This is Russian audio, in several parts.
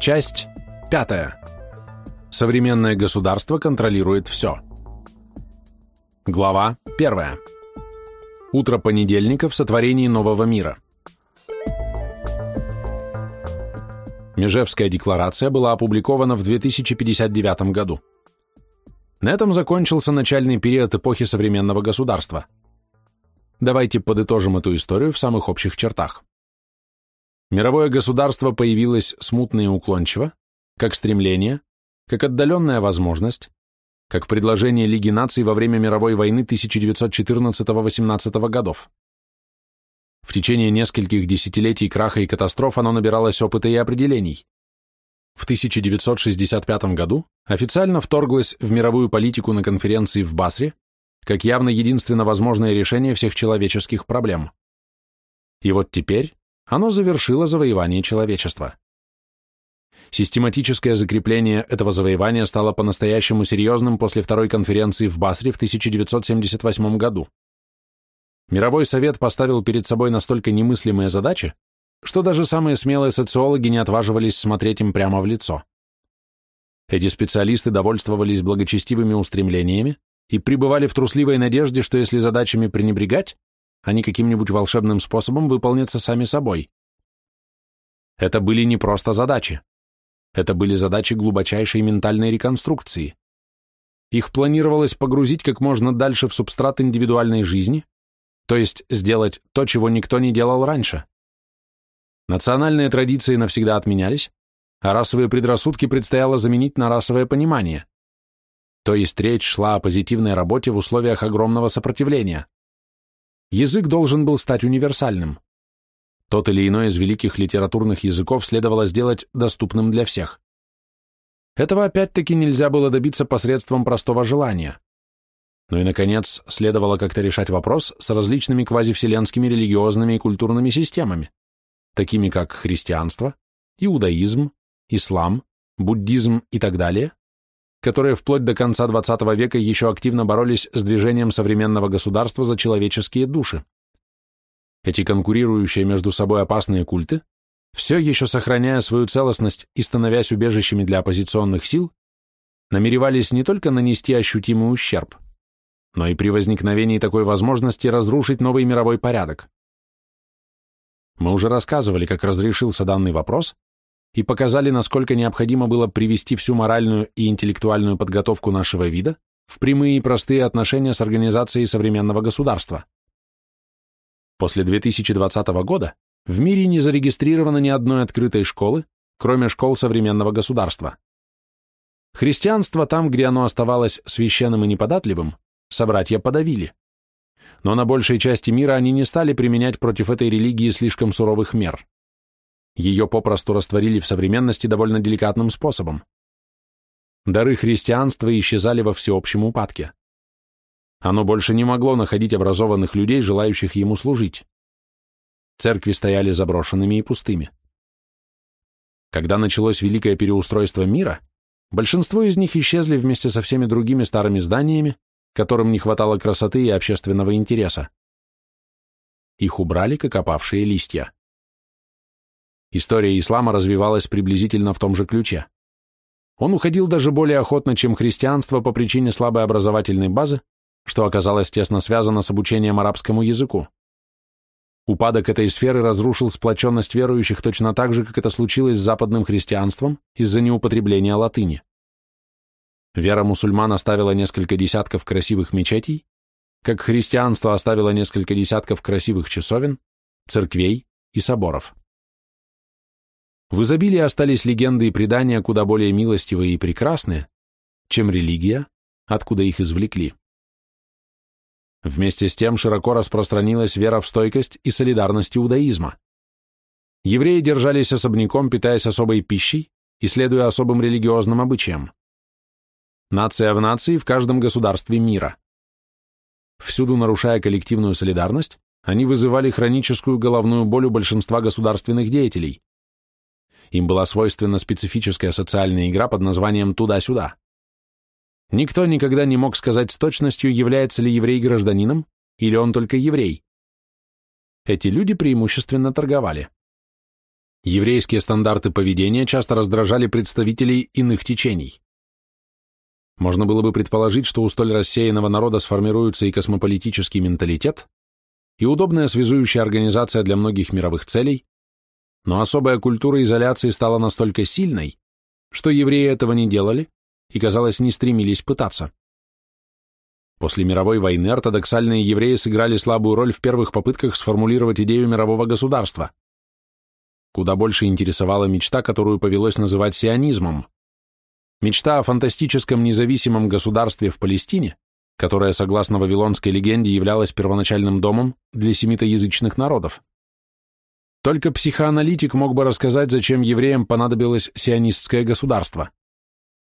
Часть пятая. Современное государство контролирует все. Глава первая. Утро понедельника в сотворении нового мира. Межевская декларация была опубликована в 2059 году. На этом закончился начальный период эпохи современного государства. Давайте подытожим эту историю в самых общих чертах. Мировое государство появилось смутно и уклончиво, как стремление, как отдаленная возможность, как предложение Лиги наций во время мировой войны 1914-18 годов. В течение нескольких десятилетий краха и катастроф оно набиралось опыта и определений. В 1965 году официально вторглось в мировую политику на конференции в Басре как явно единственно возможное решение всех человеческих проблем. И вот теперь оно завершило завоевание человечества. Систематическое закрепление этого завоевания стало по-настоящему серьезным после второй конференции в Басре в 1978 году. Мировой совет поставил перед собой настолько немыслимые задачи, что даже самые смелые социологи не отваживались смотреть им прямо в лицо. Эти специалисты довольствовались благочестивыми устремлениями и пребывали в трусливой надежде, что если задачами пренебрегать, они каким-нибудь волшебным способом выполнятся сами собой. Это были не просто задачи. Это были задачи глубочайшей ментальной реконструкции. Их планировалось погрузить как можно дальше в субстрат индивидуальной жизни, то есть сделать то, чего никто не делал раньше. Национальные традиции навсегда отменялись, а расовые предрассудки предстояло заменить на расовое понимание. То есть речь шла о позитивной работе в условиях огромного сопротивления. Язык должен был стать универсальным. Тот или иной из великих литературных языков следовало сделать доступным для всех. Этого опять-таки нельзя было добиться посредством простого желания. Ну и, наконец, следовало как-то решать вопрос с различными квазивселенскими религиозными и культурными системами, такими как христианство, иудаизм, ислам, буддизм и так далее, которые вплоть до конца XX века еще активно боролись с движением современного государства за человеческие души. Эти конкурирующие между собой опасные культы, все еще сохраняя свою целостность и становясь убежищами для оппозиционных сил, намеревались не только нанести ощутимый ущерб, но и при возникновении такой возможности разрушить новый мировой порядок. Мы уже рассказывали, как разрешился данный вопрос, и показали, насколько необходимо было привести всю моральную и интеллектуальную подготовку нашего вида в прямые и простые отношения с организацией современного государства. После 2020 года в мире не зарегистрировано ни одной открытой школы, кроме школ современного государства. Христианство там, где оно оставалось священным и неподатливым, собратья подавили. Но на большей части мира они не стали применять против этой религии слишком суровых мер. Ее попросту растворили в современности довольно деликатным способом. Дары христианства исчезали во всеобщем упадке. Оно больше не могло находить образованных людей, желающих ему служить. Церкви стояли заброшенными и пустыми. Когда началось великое переустройство мира, большинство из них исчезли вместе со всеми другими старыми зданиями, которым не хватало красоты и общественного интереса. Их убрали, как опавшие листья. История ислама развивалась приблизительно в том же ключе. Он уходил даже более охотно, чем христианство по причине слабой образовательной базы, что оказалось тесно связано с обучением арабскому языку. Упадок этой сферы разрушил сплоченность верующих точно так же, как это случилось с западным христианством из-за неупотребления латыни. Вера мусульман оставила несколько десятков красивых мечетей, как христианство оставило несколько десятков красивых часовен, церквей и соборов. В изобилии остались легенды и предания куда более милостивые и прекрасные, чем религия, откуда их извлекли. Вместе с тем широко распространилась вера в стойкость и солидарность иудаизма. Евреи держались особняком, питаясь особой пищей и следуя особым религиозным обычаям. Нация в нации в каждом государстве мира. Всюду нарушая коллективную солидарность, они вызывали хроническую головную боль у большинства государственных деятелей. Им была свойственна специфическая социальная игра под названием «туда-сюда». Никто никогда не мог сказать с точностью, является ли еврей гражданином или он только еврей. Эти люди преимущественно торговали. Еврейские стандарты поведения часто раздражали представителей иных течений. Можно было бы предположить, что у столь рассеянного народа сформируется и космополитический менталитет, и удобная связующая организация для многих мировых целей, но особая культура изоляции стала настолько сильной, что евреи этого не делали и, казалось, не стремились пытаться. После мировой войны ортодоксальные евреи сыграли слабую роль в первых попытках сформулировать идею мирового государства. Куда больше интересовала мечта, которую повелось называть сионизмом. Мечта о фантастическом независимом государстве в Палестине, которая, согласно вавилонской легенде, являлась первоначальным домом для семитоязычных народов. Только психоаналитик мог бы рассказать, зачем евреям понадобилось сионистское государство.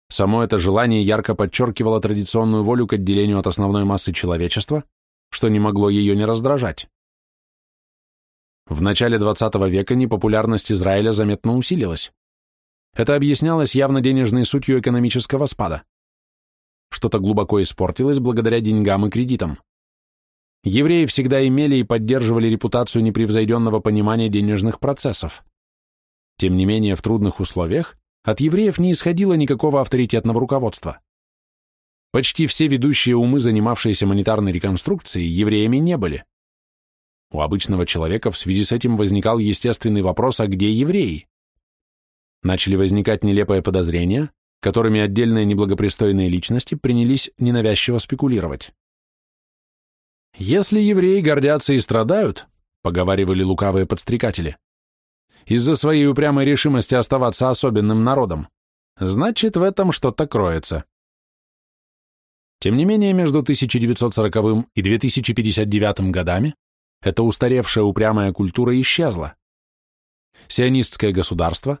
Само это желание ярко подчеркивало традиционную волю к отделению от основной массы человечества, что не могло ее не раздражать. В начале XX века непопулярность Израиля заметно усилилась. Это объяснялось явно денежной сутью экономического спада. Что-то глубоко испортилось благодаря деньгам и кредитам. Евреи всегда имели и поддерживали репутацию непревзойденного понимания денежных процессов. Тем не менее, в трудных условиях от евреев не исходило никакого авторитетного руководства. Почти все ведущие умы, занимавшиеся монетарной реконструкцией, евреями не были. У обычного человека в связи с этим возникал естественный вопрос, а где евреи? Начали возникать нелепые подозрения, которыми отдельные неблагопристойные личности принялись ненавязчиво спекулировать. «Если евреи гордятся и страдают», — поговаривали лукавые подстрекатели, «из-за своей упрямой решимости оставаться особенным народом, значит, в этом что-то кроется». Тем не менее, между 1940 и 2059 годами эта устаревшая упрямая культура исчезла. Сионистское государство,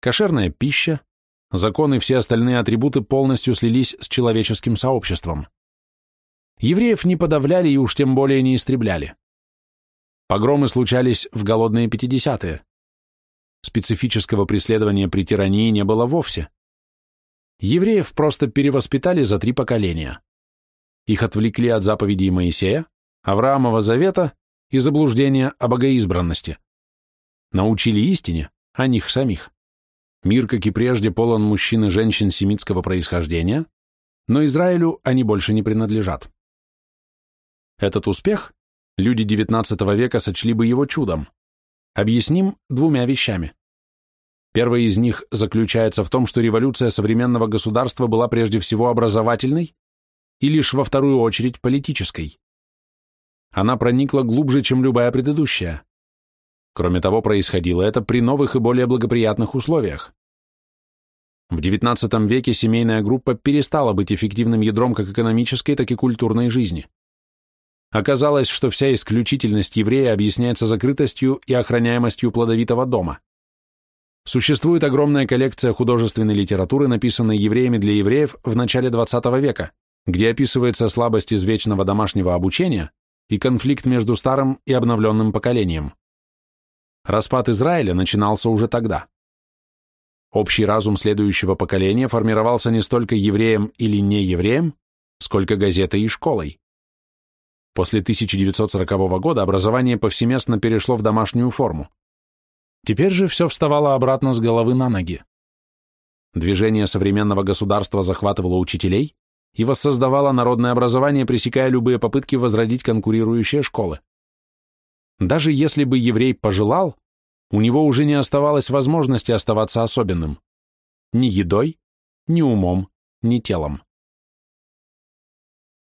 кошерная пища, законы и все остальные атрибуты полностью слились с человеческим сообществом. Евреев не подавляли и уж тем более не истребляли. Погромы случались в голодные 50-е. Специфического преследования при тирании не было вовсе. Евреев просто перевоспитали за три поколения. Их отвлекли от заповедей Моисея, Авраамова завета и заблуждения о богоизбранности. Научили истине о них самих. Мир, как и прежде, полон мужчин и женщин семитского происхождения, но Израилю они больше не принадлежат. Этот успех люди XIX века сочли бы его чудом. Объясним двумя вещами. Первая из них заключается в том, что революция современного государства была прежде всего образовательной и лишь во вторую очередь политической она проникла глубже, чем любая предыдущая. Кроме того, происходило это при новых и более благоприятных условиях. В XIX веке семейная группа перестала быть эффективным ядром как экономической, так и культурной жизни. Оказалось, что вся исключительность еврея объясняется закрытостью и охраняемостью плодовитого дома. Существует огромная коллекция художественной литературы, написанной евреями для евреев в начале XX века, где описывается слабость извечного домашнего обучения, и конфликт между старым и обновленным поколением. Распад Израиля начинался уже тогда. Общий разум следующего поколения формировался не столько евреем или неевреем, сколько газетой и школой. После 1940 года образование повсеместно перешло в домашнюю форму. Теперь же все вставало обратно с головы на ноги. Движение современного государства захватывало учителей, и воссоздавала народное образование, пресекая любые попытки возродить конкурирующие школы. Даже если бы еврей пожелал, у него уже не оставалось возможности оставаться особенным. Ни едой, ни умом, ни телом.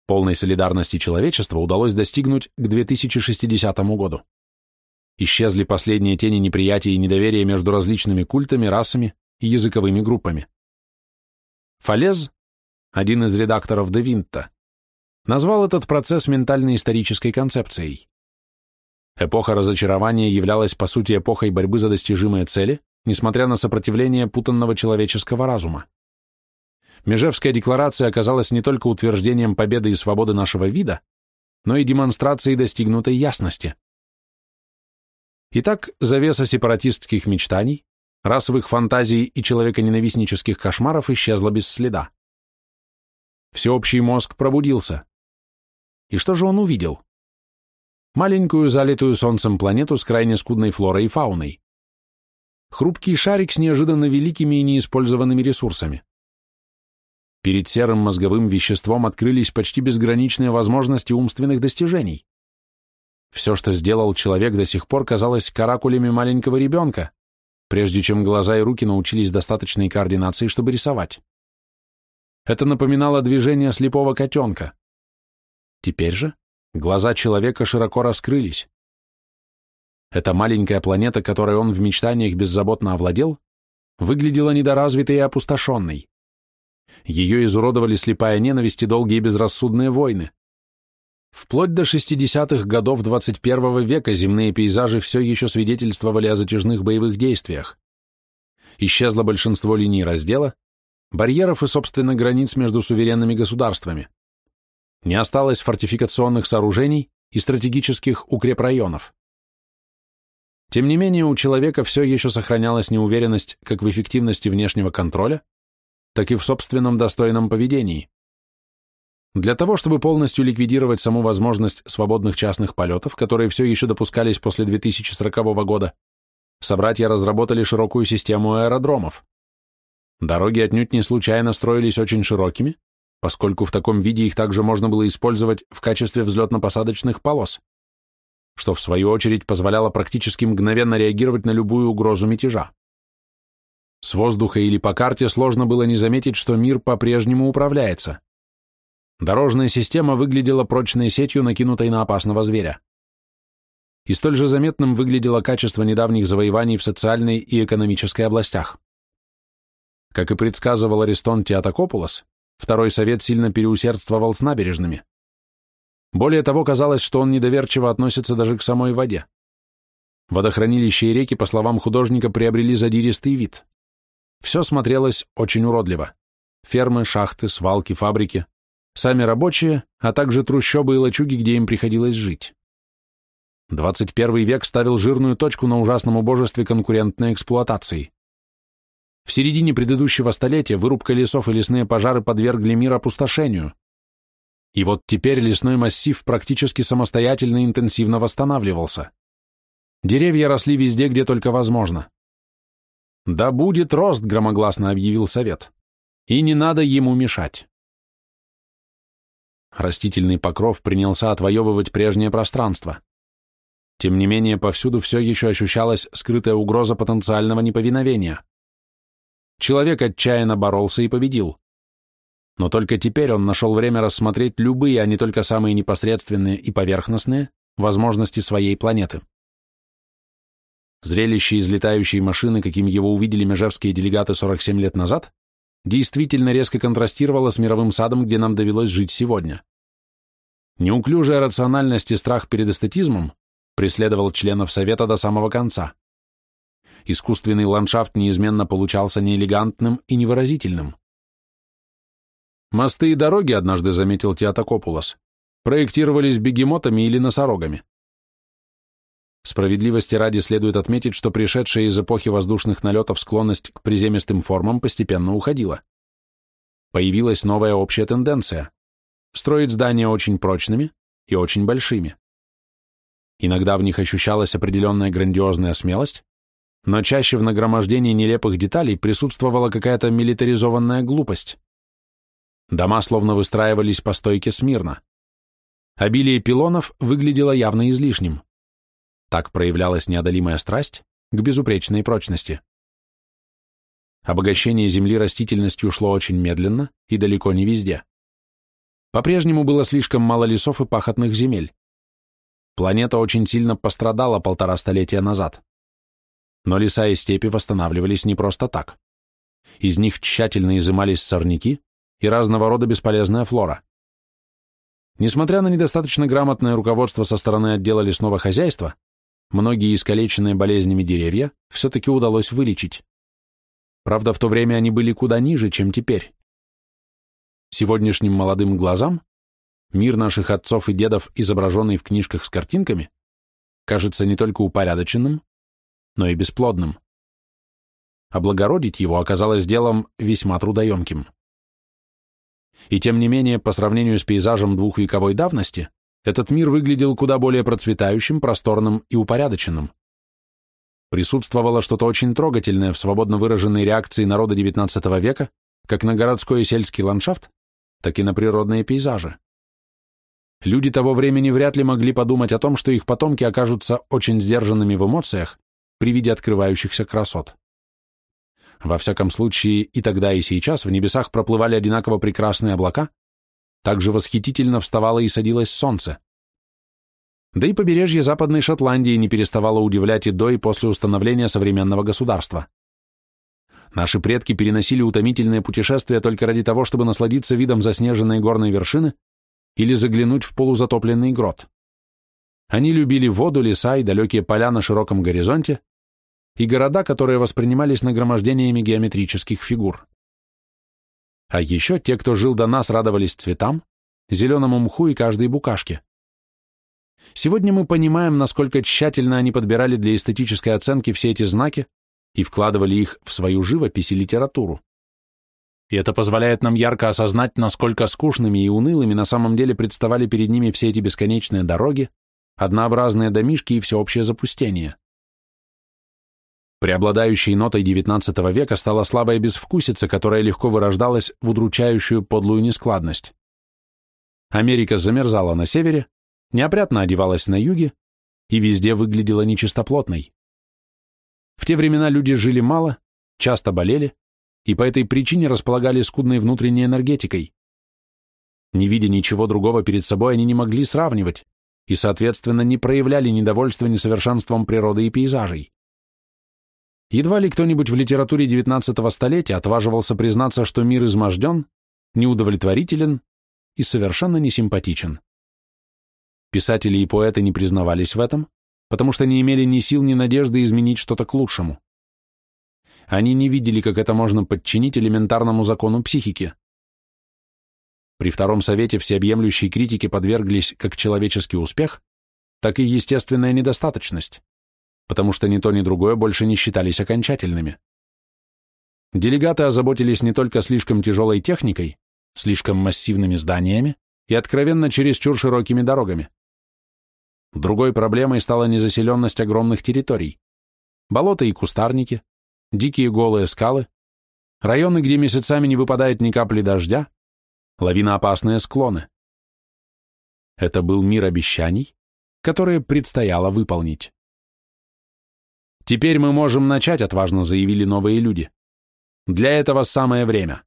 Полной солидарности человечества удалось достигнуть к 2060 году. Исчезли последние тени неприятия и недоверия между различными культами, расами и языковыми группами. Фалез один из редакторов Де Винта, назвал этот процесс ментально-исторической концепцией. Эпоха разочарования являлась по сути эпохой борьбы за достижимые цели, несмотря на сопротивление путанного человеческого разума. Межевская декларация оказалась не только утверждением победы и свободы нашего вида, но и демонстрацией достигнутой ясности. Итак, завеса сепаратистских мечтаний, расовых фантазий и человеконенавистнических кошмаров исчезла без следа. Всеобщий мозг пробудился. И что же он увидел? Маленькую залитую солнцем планету с крайне скудной флорой и фауной. хрупкий шарик с неожиданно великими и неиспользованными ресурсами. Перед серым мозговым веществом открылись почти безграничные возможности умственных достижений. Все, что сделал человек до сих пор, казалось каракулями маленького ребенка, прежде чем глаза и руки научились достаточной координации, чтобы рисовать. Это напоминало движение слепого котенка. Теперь же глаза человека широко раскрылись. Эта маленькая планета, которой он в мечтаниях беззаботно овладел, выглядела недоразвитой и опустошенной. Ее изуродовали слепая ненависть и долгие безрассудные войны. Вплоть до 60-х годов 21 века земные пейзажи все еще свидетельствовали о затяжных боевых действиях. Исчезло большинство линий раздела, барьеров и, собственно, границ между суверенными государствами. Не осталось фортификационных сооружений и стратегических укрепрайонов. Тем не менее, у человека все еще сохранялась неуверенность как в эффективности внешнего контроля, так и в собственном достойном поведении. Для того, чтобы полностью ликвидировать саму возможность свободных частных полетов, которые все еще допускались после 2040 года, собратья разработали широкую систему аэродромов. Дороги отнюдь не случайно строились очень широкими, поскольку в таком виде их также можно было использовать в качестве взлетно-посадочных полос, что в свою очередь позволяло практически мгновенно реагировать на любую угрозу мятежа. С воздуха или по карте сложно было не заметить, что мир по-прежнему управляется. Дорожная система выглядела прочной сетью, накинутой на опасного зверя. И столь же заметным выглядело качество недавних завоеваний в социальной и экономической областях. Как и предсказывал Аристон Теотокопулос, Второй Совет сильно переусердствовал с набережными. Более того, казалось, что он недоверчиво относится даже к самой воде. Водохранилища и реки, по словам художника, приобрели задиристый вид. Все смотрелось очень уродливо. Фермы, шахты, свалки, фабрики, сами рабочие, а также трущобы и лачуги, где им приходилось жить. 21 век ставил жирную точку на ужасном убожестве конкурентной эксплуатации. В середине предыдущего столетия вырубка лесов и лесные пожары подвергли мир опустошению. И вот теперь лесной массив практически самостоятельно и интенсивно восстанавливался. Деревья росли везде, где только возможно. «Да будет рост», — громогласно объявил совет. «И не надо ему мешать». Растительный покров принялся отвоевывать прежнее пространство. Тем не менее, повсюду все еще ощущалась скрытая угроза потенциального неповиновения. Человек отчаянно боролся и победил. Но только теперь он нашел время рассмотреть любые, а не только самые непосредственные и поверхностные, возможности своей планеты. Зрелище из летающей машины, каким его увидели межевские делегаты 47 лет назад, действительно резко контрастировало с мировым садом, где нам довелось жить сегодня. Неуклюжая рациональность и страх перед эстетизмом преследовал членов Совета до самого конца. Искусственный ландшафт неизменно получался неэлегантным и невыразительным. Мосты и дороги, однажды заметил Теотокопулос, проектировались бегемотами или носорогами. Справедливости ради следует отметить, что пришедшая из эпохи воздушных налетов склонность к приземистым формам постепенно уходила. Появилась новая общая тенденция – строить здания очень прочными и очень большими. Иногда в них ощущалась определенная грандиозная смелость, но чаще в нагромождении нелепых деталей присутствовала какая-то милитаризованная глупость. Дома словно выстраивались по стойке смирно. Обилие пилонов выглядело явно излишним. Так проявлялась неодолимая страсть к безупречной прочности. Обогащение земли растительностью шло очень медленно и далеко не везде. По-прежнему было слишком мало лесов и пахотных земель. Планета очень сильно пострадала полтора столетия назад. Но леса и степи восстанавливались не просто так. Из них тщательно изымались сорняки и разного рода бесполезная флора. Несмотря на недостаточно грамотное руководство со стороны отдела лесного хозяйства, Многие искалеченные болезнями деревья все-таки удалось вылечить. Правда, в то время они были куда ниже, чем теперь. Сегодняшним молодым глазам мир наших отцов и дедов, изображенный в книжках с картинками, кажется не только упорядоченным, но и бесплодным. Облагородить его оказалось делом весьма трудоемким. И тем не менее, по сравнению с пейзажем двухвековой давности, этот мир выглядел куда более процветающим, просторным и упорядоченным. присутствовало что-то очень трогательное в свободно выраженной реакции народа XIX века как на городской и сельский ландшафт, так и на природные пейзажи. Люди того времени вряд ли могли подумать о том, что их потомки окажутся очень сдержанными в эмоциях при виде открывающихся красот. Во всяком случае, и тогда, и сейчас в небесах проплывали одинаково прекрасные облака, также восхитительно вставало и садилось солнце. Да и побережье Западной Шотландии не переставало удивлять и до, и после установления современного государства. Наши предки переносили утомительные путешествия только ради того, чтобы насладиться видом заснеженной горной вершины или заглянуть в полузатопленный грот. Они любили воду, леса и далекие поля на широком горизонте, и города, которые воспринимались нагромождениями геометрических фигур. А еще те, кто жил до нас, радовались цветам, зеленому мху и каждой букашке. Сегодня мы понимаем, насколько тщательно они подбирали для эстетической оценки все эти знаки и вкладывали их в свою живопись и литературу. И это позволяет нам ярко осознать, насколько скучными и унылыми на самом деле представали перед ними все эти бесконечные дороги, однообразные домишки и всеобщее запустение. Преобладающей нотой XIX века стала слабая безвкусица, которая легко вырождалась в удручающую подлую нескладность. Америка замерзала на севере, неопрятно одевалась на юге и везде выглядела нечистоплотной. В те времена люди жили мало, часто болели и по этой причине располагали скудной внутренней энергетикой. Не видя ничего другого перед собой, они не могли сравнивать и, соответственно, не проявляли недовольства несовершенством природы и пейзажей. Едва ли кто-нибудь в литературе XIX столетия отваживался признаться, что мир изможден, неудовлетворителен и совершенно несимпатичен. Писатели и поэты не признавались в этом, потому что не имели ни сил, ни надежды изменить что-то к лучшему. Они не видели, как это можно подчинить элементарному закону психики. При Втором Совете всеобъемлющей критике подверглись как человеческий успех, так и естественная недостаточность, потому что ни то, ни другое больше не считались окончательными. Делегаты озаботились не только слишком тяжелой техникой, слишком массивными зданиями и откровенно чересчур широкими дорогами. Другой проблемой стала незаселенность огромных территорий. Болота и кустарники, дикие голые скалы, районы, где месяцами не выпадает ни капли дождя, лавиноопасные склоны. Это был мир обещаний, которые предстояло выполнить. «Теперь мы можем начать», — отважно заявили новые люди. «Для этого самое время».